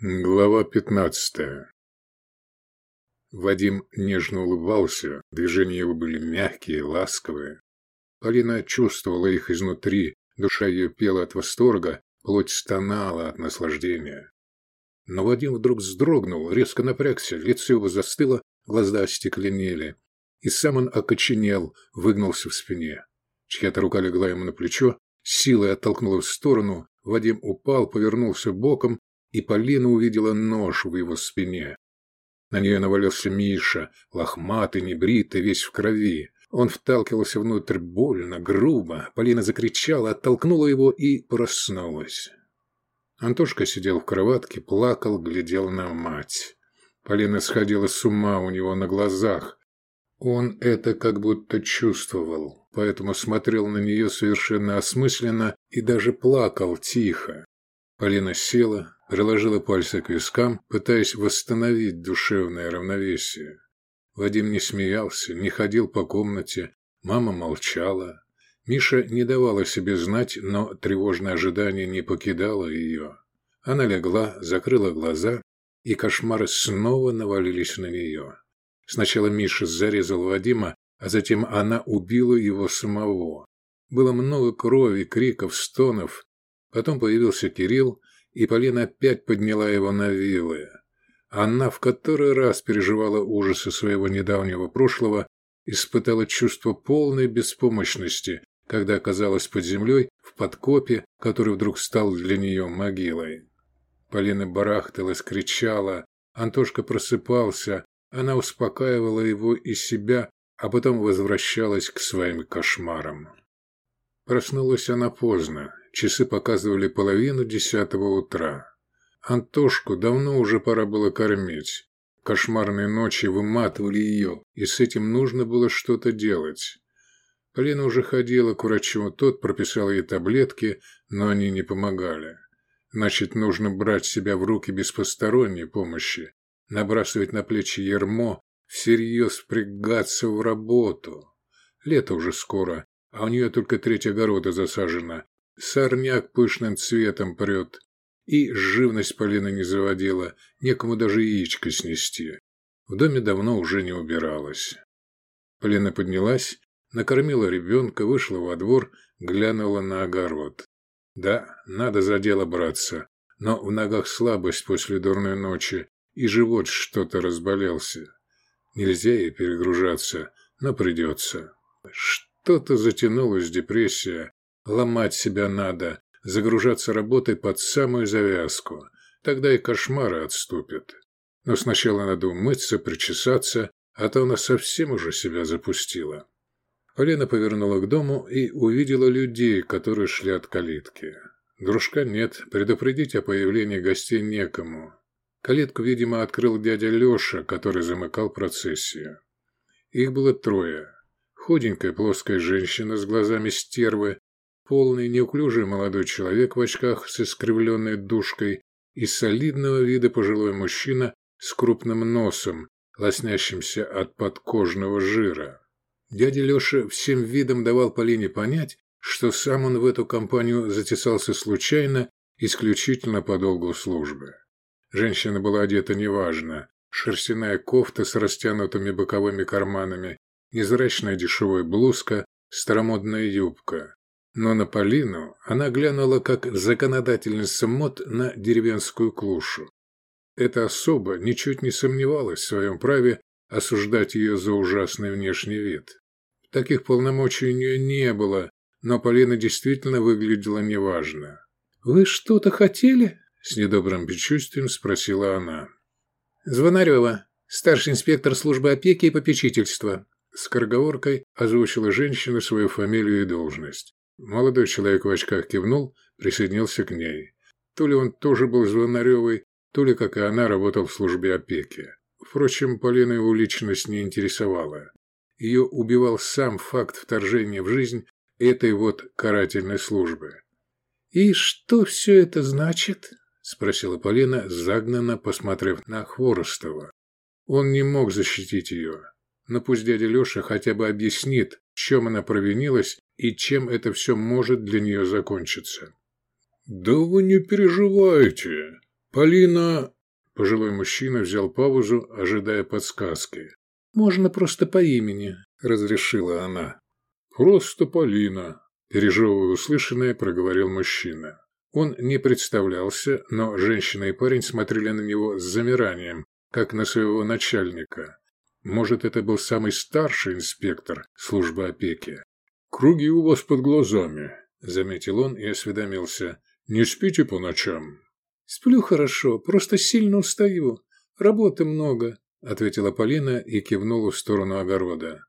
Глава пятнадцатая Вадим нежно улыбался, движения его были мягкие, ласковые. Полина чувствовала их изнутри, душа ее пела от восторга, плоть стонала от наслаждения. Но Вадим вдруг вздрогнул, резко напрягся, лицо его застыло, глаза остекленели. И сам он окоченел, выгнулся в спине. Чья-то рука легла ему на плечо, силой оттолкнула в сторону, Вадим упал, повернулся боком и Полина увидела нож в его спине. На нее навалился Миша, лохматый, небритый, весь в крови. Он вталкивался внутрь больно, грубо. Полина закричала, оттолкнула его и проснулась. Антошка сидел в кроватке, плакал, глядел на мать. Полина сходила с ума у него на глазах. Он это как будто чувствовал, поэтому смотрел на нее совершенно осмысленно и даже плакал тихо. Полина села, приложила пальцы к вискам, пытаясь восстановить душевное равновесие. Вадим не смеялся, не ходил по комнате, мама молчала. Миша не давала себе знать, но тревожное ожидание не покидало ее. Она легла, закрыла глаза, и кошмары снова навалились на нее. Сначала Миша зарезал Вадима, а затем она убила его самого. Было много крови, криков, стонов. Потом появился Кирилл, и Полина опять подняла его на вилы. Она в который раз переживала ужасы своего недавнего прошлого, испытала чувство полной беспомощности, когда оказалась под землей в подкопе, который вдруг стал для нее могилой. Полина барахталась, кричала, Антошка просыпался, она успокаивала его и себя, а потом возвращалась к своим кошмарам. Проснулась она поздно, Часы показывали половину десятого утра. Антошку давно уже пора было кормить. Кошмарные ночи выматывали ее, и с этим нужно было что-то делать. Полина уже ходила к врачу, тот прописал ей таблетки, но они не помогали. Значит, нужно брать себя в руки без посторонней помощи, набрасывать на плечи ермо, всерьез впрягаться в работу. Лето уже скоро, а у нее только треть огорода засажена, Сорняк пышным цветом прет. И живность Полина не заводила, некому даже яичко снести. В доме давно уже не убиралась. Полина поднялась, накормила ребенка, вышла во двор, глянула на огород. Да, надо за дело браться, но в ногах слабость после дурной ночи, и живот что-то разболелся. Нельзя ей перегружаться, но придется. Что-то затянулась депрессия, Ломать себя надо, загружаться работой под самую завязку. Тогда и кошмары отступят. Но сначала надо умыться, причесаться, а то она совсем уже себя запустила. Полина повернула к дому и увидела людей, которые шли от калитки. Дружка нет, предупредить о появлении гостей некому. Калитку, видимо, открыл дядя Леша, который замыкал процессию. Их было трое. Худенькая плоская женщина с глазами стервы, полный, неуклюжий молодой человек в очках с искривленной душкой и солидного вида пожилой мужчина с крупным носом, лоснящимся от подкожного жира. Дядя Леша всем видом давал Полине понять, что сам он в эту компанию затесался случайно, исключительно по долгу службы. Женщина была одета неважно. Шерстяная кофта с растянутыми боковыми карманами, незрачная дешевая блузка, старомодная юбка. Но на Полину она глянула как законодательница мод на деревенскую клушу. Эта особа ничуть не сомневалась в своем праве осуждать ее за ужасный внешний вид. Таких полномочий у нее не было, но Полина действительно выглядела неважно. «Вы что-то хотели?» – с недобрым предчувствием спросила она. «Звонарева, старший инспектор службы опеки и попечительства», – с корговоркой озвучила женщина свою фамилию и должность. Молодой человек в очках кивнул, присоединился к ней. То ли он тоже был Звонаревой, то ли, как и она, работал в службе опеки. Впрочем, Полина его личность не интересовала. Ее убивал сам факт вторжения в жизнь этой вот карательной службы. «И что все это значит?» – спросила Полина, загнанно посмотрев на Хворостова. Он не мог защитить ее. Но пусть дядя Леша хотя бы объяснит, в чем она провинилась и чем это все может для нее закончиться. «Да вы не переживайте!» Полина... Пожилой мужчина взял паузу, ожидая подсказки. «Можно просто по имени», – разрешила она. «Просто Полина», – пережевывая услышанное, проговорил мужчина. Он не представлялся, но женщина и парень смотрели на него с замиранием, как на своего начальника. Может, это был самый старший инспектор службы опеки. «Круги у вас под глазами», – заметил он и осведомился. «Не спите по ночам?» «Сплю хорошо, просто сильно устаю. Работы много», – ответила Полина и кивнула в сторону огорода.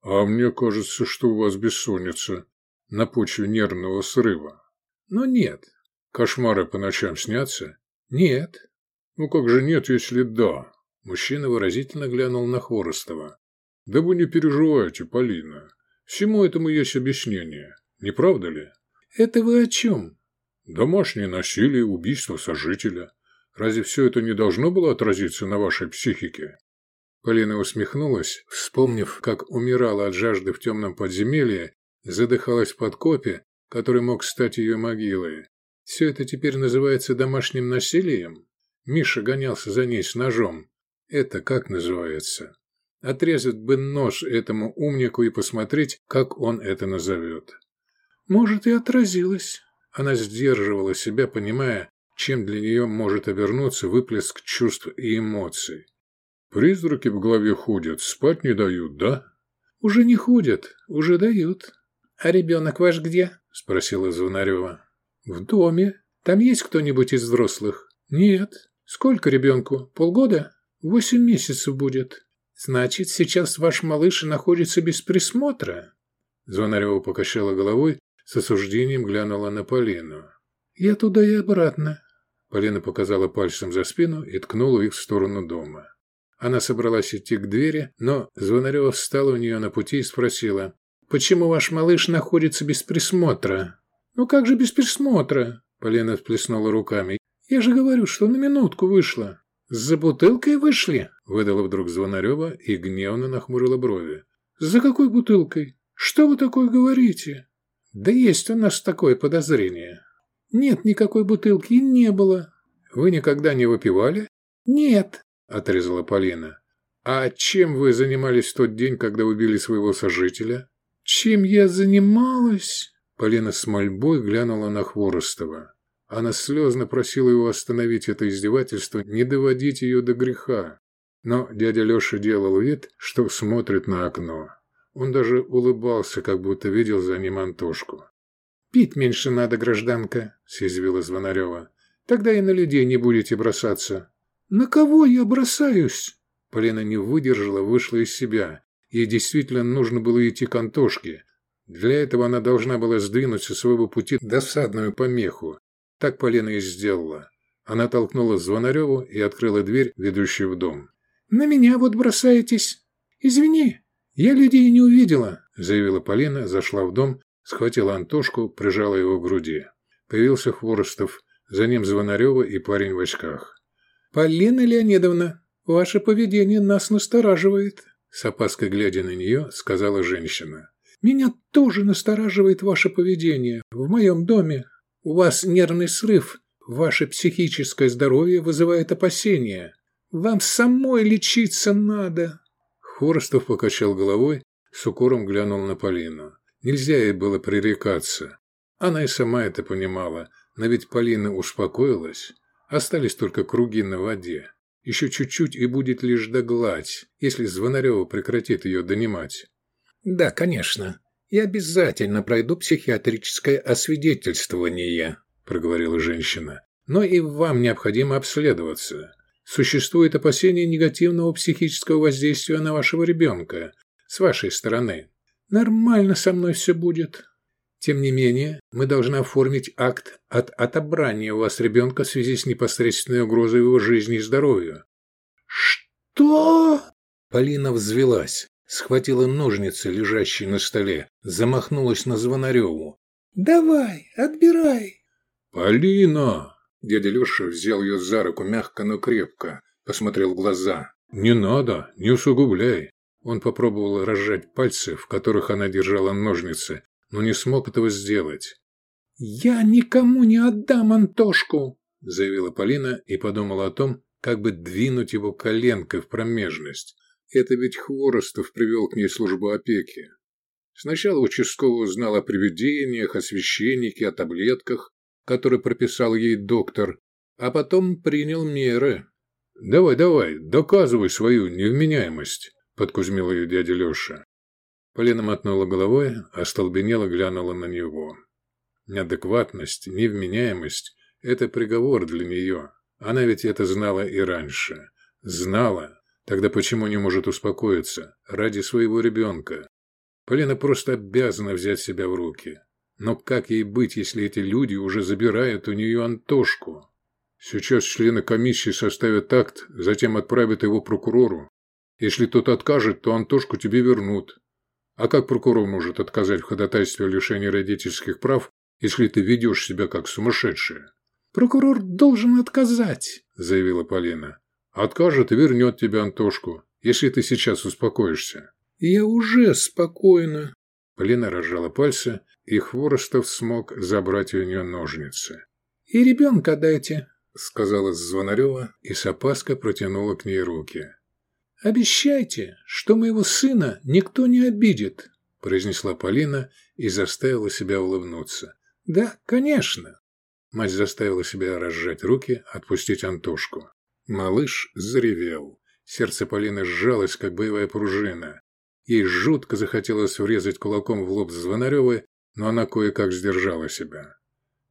«А мне кажется, что у вас бессонница на почве нервного срыва». «Но нет». «Кошмары по ночам снятся?» «Нет». «Ну как же нет, если да?» Мужчина выразительно глянул на Хворостова. «Да вы не переживайте, Полина. Всему этому есть объяснение. Не правда ли?» «Это вы о чем?» «Домашнее насилие, убийство сожителя. Разве все это не должно было отразиться на вашей психике?» Полина усмехнулась, вспомнив, как умирала от жажды в темном подземелье, задыхалась под копе, который мог стать ее могилой. Все это теперь называется домашним насилием? Миша гонялся за ней с ножом. Это как называется? Отрезать бы нож этому умнику и посмотреть, как он это назовет. Может, и отразилось. Она сдерживала себя, понимая, чем для нее может обернуться выплеск чувств и эмоций. «Призраки в голове ходят, спать не дают, да?» «Уже не ходят, уже дают». «А ребенок ваш где?» – спросила Звонарева. «В доме. Там есть кто-нибудь из взрослых?» «Нет. Сколько ребенку? Полгода?» Восемь месяцев будет. Значит, сейчас ваш малыш находится без присмотра?» Звонарева покачала головой, с осуждением глянула на Полину. «Я туда и обратно». Полина показала пальцем за спину и ткнула их в сторону дома. Она собралась идти к двери, но Звонарева встала у нее на пути и спросила, «Почему ваш малыш находится без присмотра?» «Ну как же без присмотра?» Полина всплеснула руками. «Я же говорю, что на минутку вышла». «За бутылкой вышли?» – выдала вдруг Звонарева и гневно нахмурила брови. «За какой бутылкой? Что вы такое говорите?» «Да есть у нас такое подозрение». «Нет никакой бутылки не было». «Вы никогда не выпивали?» «Нет», – отрезала Полина. «А чем вы занимались в тот день, когда убили своего сожителя?» «Чем я занималась?» Полина с мольбой глянула на Хворостова. Она слезно просила его остановить это издевательство, не доводить ее до греха. Но дядя Леша делал вид, что смотрит на окно. Он даже улыбался, как будто видел за ним Антошку. «Пить меньше надо, гражданка», — съязвила Звонарева. «Тогда и на людей не будете бросаться». «На кого я бросаюсь?» Полина не выдержала, вышла из себя. Ей действительно нужно было идти к Антошке. Для этого она должна была сдвинуть со своего пути досадную помеху, так Полина и сделала. Она толкнула Звонареву и открыла дверь, ведущую в дом. «На меня вот бросаетесь. Извини, я людей не увидела», – заявила Полина, зашла в дом, схватила Антошку, прижала его к груди. Появился Хворостов, за ним Звонарева и парень в очках. «Полина Леонидовна, ваше поведение нас настораживает», – с опаской глядя на нее, сказала женщина. «Меня тоже настораживает ваше поведение в моем доме. У вас нервный срыв. Ваше психическое здоровье вызывает опасения. Вам самой лечиться надо. Хворостов покачал головой, с укором глянул на Полину. Нельзя ей было пререкаться. Она и сама это понимала, но ведь Полина успокоилась. Остались только круги на воде. Еще чуть-чуть и будет лишь догладь, если Звонарева прекратит ее донимать. «Да, конечно. «Я обязательно пройду психиатрическое освидетельствование», – проговорила женщина. «Но и вам необходимо обследоваться. Существует опасение негативного психического воздействия на вашего ребенка с вашей стороны. Нормально со мной все будет. Тем не менее, мы должны оформить акт от отобрания у вас ребенка в связи с непосредственной угрозой его жизни и здоровью». «Что?» Полина взвелась схватила ножницы, лежащие на столе, замахнулась на Звонареву. «Давай, отбирай!» «Полина!» Дядя Леша взял ее за руку мягко, но крепко, посмотрел в глаза. «Не надо, не усугубляй!» Он попробовал разжать пальцы, в которых она держала ножницы, но не смог этого сделать. «Я никому не отдам Антошку!» заявила Полина и подумала о том, как бы двинуть его коленкой в промежность. Это ведь Хворостов привел к ней службу опеки. Сначала участковый узнал о привидениях, о священнике, о таблетках, которые прописал ей доктор, а потом принял меры. «Давай, давай, доказывай свою невменяемость», – подкузмил ее дядя Леша. Полина мотнула головой, остолбенела глянула на него. Неадекватность, невменяемость – это приговор для нее. Она ведь это знала и раньше. Знала. Тогда почему не может успокоиться? Ради своего ребенка. Полина просто обязана взять себя в руки. Но как ей быть, если эти люди уже забирают у нее Антошку? Сейчас члены комиссии составят акт, затем отправят его прокурору. Если тот откажет, то Антошку тебе вернут. А как прокурор может отказать в ходатайстве о лишении родительских прав, если ты ведешь себя как сумасшедшая? «Прокурор должен отказать», – заявила Полина. «Откажет и вернет тебе Антошку, если ты сейчас успокоишься». «Я уже спокойна». Полина разжала пальцы, и Хворостов смог забрать у нее ножницы. «И ребенка дайте», – сказала Звонарева и с опаской протянула к ней руки. «Обещайте, что моего сына никто не обидит», – произнесла Полина и заставила себя улыбнуться. «Да, конечно». Мать заставила себя разжать руки, отпустить Антошку. Малыш заревел. Сердце Полины сжалось, как боевая пружина. Ей жутко захотелось врезать кулаком в лоб Звонаревой, но она кое-как сдержала себя.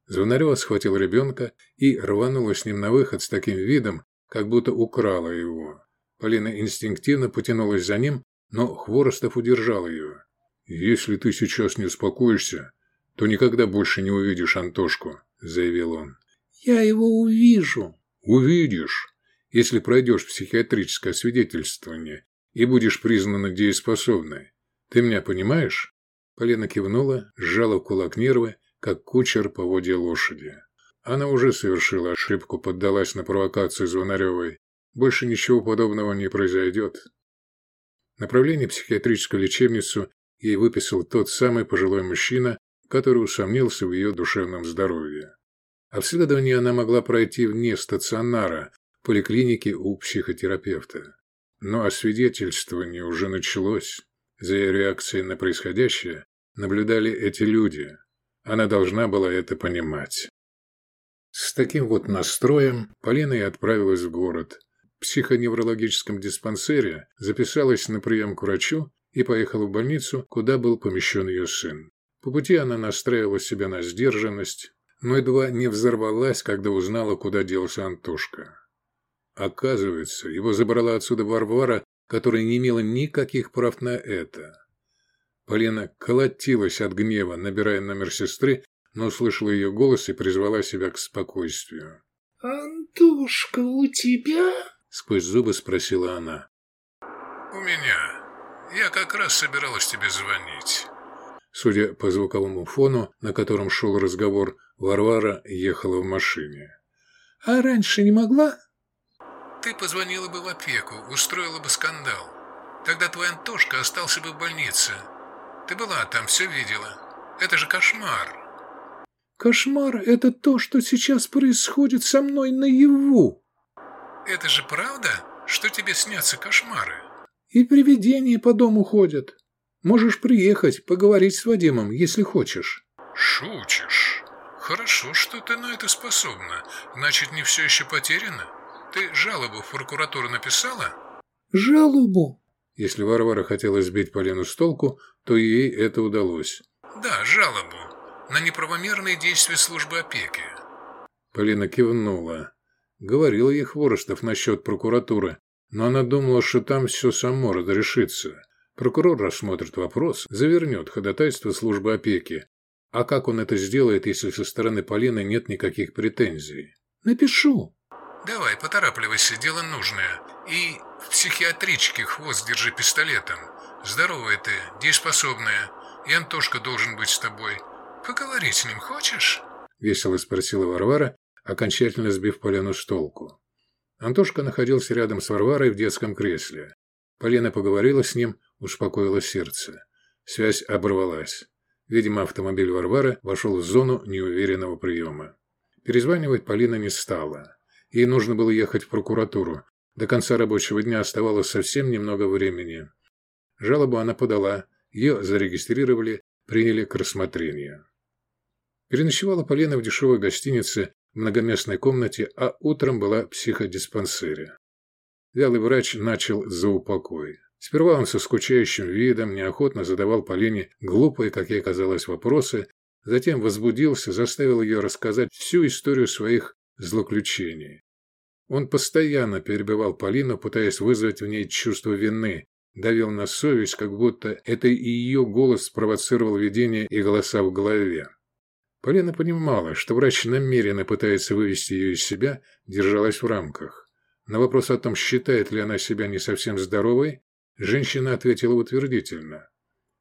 Звонарева схватил ребенка и рванула с ним на выход с таким видом, как будто украла его. Полина инстинктивно потянулась за ним, но Хворостов удержал ее. «Если ты сейчас не успокоишься, то никогда больше не увидишь Антошку», заявил он. «Я его увижу». «Увидишь, если пройдешь психиатрическое свидетельствование и будешь признана дееспособной. Ты меня понимаешь?» Полина кивнула, сжала в кулак нервы, как кучер по воде лошади. Она уже совершила ошибку, поддалась на провокацию Звонаревой. Больше ничего подобного не произойдет. Направление в психиатрическую лечебницу ей выписал тот самый пожилой мужчина, который усомнился в ее душевном здоровье. Обследование она могла пройти вне стационара, поликлиники у психотерапевта. Но освидетельствование уже началось. За ее реакцией на происходящее наблюдали эти люди. Она должна была это понимать. С таким вот настроем Полина и отправилась в город. В психоневрологическом диспансере записалась на прием к врачу и поехала в больницу, куда был помещен ее сын. По пути она настраивала себя на сдержанность, но едва не взорвалась, когда узнала, куда делся Антошка. Оказывается, его забрала отсюда Варвара, которая не имела никаких прав на это. Полина колотилась от гнева, набирая номер сестры, но услышала ее голос и призвала себя к спокойствию. «Антошка, у тебя?» – сквозь зубы спросила она. «У меня. Я как раз собиралась тебе звонить». Судя по звуковому фону, на котором шел разговор, Варвара ехала в машине. «А раньше не могла?» «Ты позвонила бы в опеку, устроила бы скандал. Тогда твой Антошка остался бы в больнице. Ты была там, все видела. Это же кошмар». «Кошмар – это то, что сейчас происходит со мной наяву». «Это же правда, что тебе снятся кошмары?» «И привидения по дому ходят». Можешь приехать, поговорить с Вадимом, если хочешь». «Шутишь? Хорошо, что ты на это способна. Значит, не все еще потеряно? Ты жалобу в прокуратуру написала?» «Жалобу?» Если Варвара хотела сбить Полину с толку, то ей это удалось. «Да, жалобу. На неправомерные действия службы опеки». Полина кивнула. Говорил ей Хворостов насчет прокуратуры, но она думала, что там все само разрешится. Прокурор рассмотрит вопрос, завернет ходатайство службы опеки. А как он это сделает, если со стороны Полины нет никаких претензий? Напишу. Давай, поторапливайся, дело нужное. И в психиатричке хвост держи пистолетом. Здоровая ты, дееспособная. И Антошка должен быть с тобой. Поговорить с ним хочешь? Весело спросила Варвара, окончательно сбив Полину с толку. Антошка находился рядом с Варварой в детском кресле. Полина поговорила с ним, успокоила сердце. Связь оборвалась. Видимо, автомобиль Варвары вошел в зону неуверенного приема. Перезванивать Полина не стала. Ей нужно было ехать в прокуратуру. До конца рабочего дня оставалось совсем немного времени. Жалобу она подала, ее зарегистрировали, приняли к рассмотрению. Переночевала Полина в дешевой гостинице в многоместной комнате, а утром была в психодиспансере. Вялый врач начал за упокой. Сперва он со скучающим видом неохотно задавал Полине глупые, как ей казалось, вопросы, затем возбудился, заставил ее рассказать всю историю своих злоключений. Он постоянно перебивал Полину, пытаясь вызвать в ней чувство вины, давил на совесть, как будто это и ее голос спровоцировал видение и голоса в голове. Полина понимала, что врач намеренно пытается вывести ее из себя, держалась в рамках. На вопрос о том, считает ли она себя не совсем здоровой, женщина ответила утвердительно.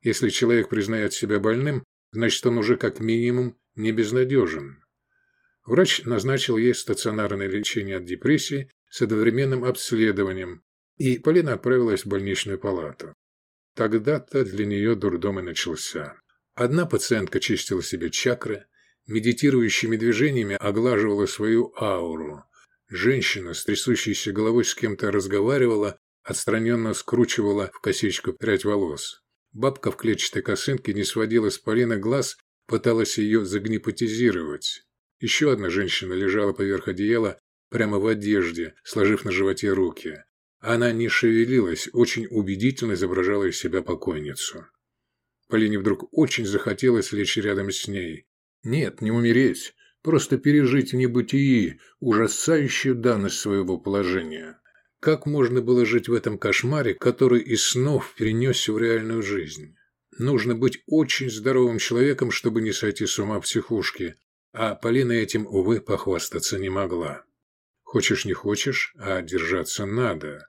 Если человек признает себя больным, значит он уже как минимум не безнадежен. Врач назначил ей стационарное лечение от депрессии с одновременным обследованием, и Полина отправилась в больничную палату. Тогда-то для нее дурдом и начался. Одна пациентка чистила себе чакры, медитирующими движениями оглаживала свою ауру. Женщина с трясущейся головой с кем-то разговаривала, отстраненно скручивала в косичку прядь волос. Бабка в клетчатой косынке не сводила с Полины глаз, пыталась ее загнипотизировать. Еще одна женщина лежала поверх одеяла, прямо в одежде, сложив на животе руки. Она не шевелилась, очень убедительно изображала из себя покойницу. Полине вдруг очень захотелось лечь рядом с ней. Нет, не умереть, просто пережить в небытии ужасающую данность своего положения. Как можно было жить в этом кошмаре, который из снов перенесся в реальную жизнь? Нужно быть очень здоровым человеком, чтобы не сойти с ума в психушке, а Полина этим, увы, похвастаться не могла. Хочешь не хочешь, а держаться надо.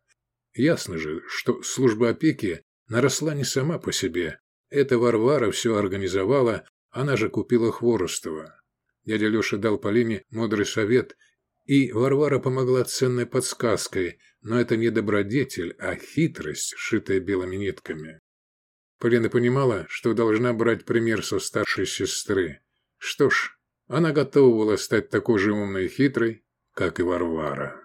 Ясно же, что служба опеки наросла не сама по себе. Это Варвара все организовала, она же купила Хворостова. Дядя Леша дал Полине мудрый совет, и Варвара помогла ценной подсказкой, но это не добродетель, а хитрость, шитая белыми нитками. Полина понимала, что должна брать пример со старшей сестры. Что ж, она готова была стать такой же умной и хитрой, как и Варвара.